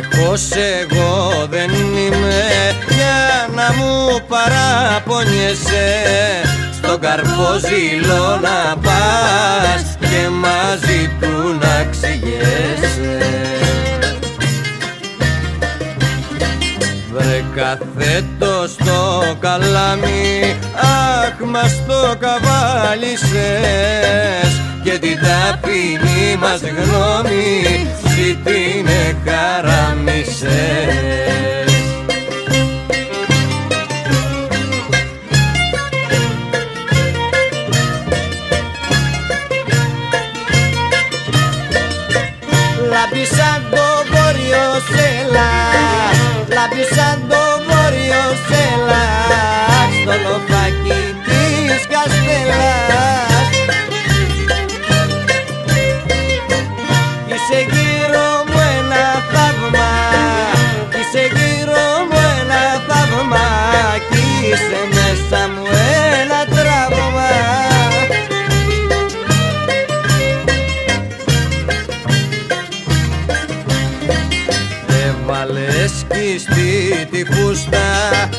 πως εγώ δεν είμαι για να μου παραπονιέσαι. Στον καρποζήλο να πας και μαζί του να ξηγέσαι. Βρε καθέτο στο καλάμι αχ μας το καβάλισες. Και την ταπεινή μας γνώμη ζητήνε χαραμίσες Λάμπει σαν το βόρειο σέλα Λάμπει σαν το βόρειο σέλα Στο λοφάκι της Καστέλας είσαι μέσα μου ένα τραύμα Έβαλες κιστή τη φούστα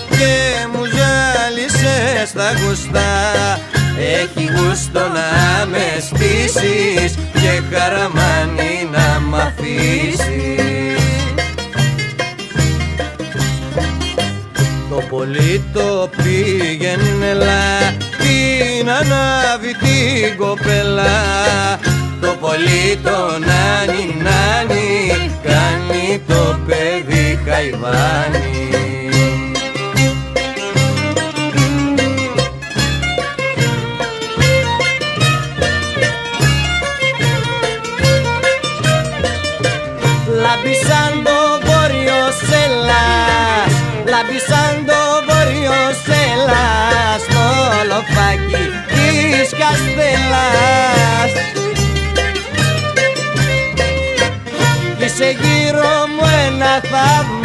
και μου ζάλισες τα γουστά Έχει γούστο να με στήσεις και χαραμάνι πολύ το πήγαινε λα την ανάβει την κοπέλα. Το πολύ το νάνι νάνι κάνει το παιδί χαϊβάνι. Λάμπει σαν το βόρειο σέλας Λάμπει σαν το βόρειο σέλας Το λοφάκι της Καστέλας. Είσαι γύρω μου ένα θαύμα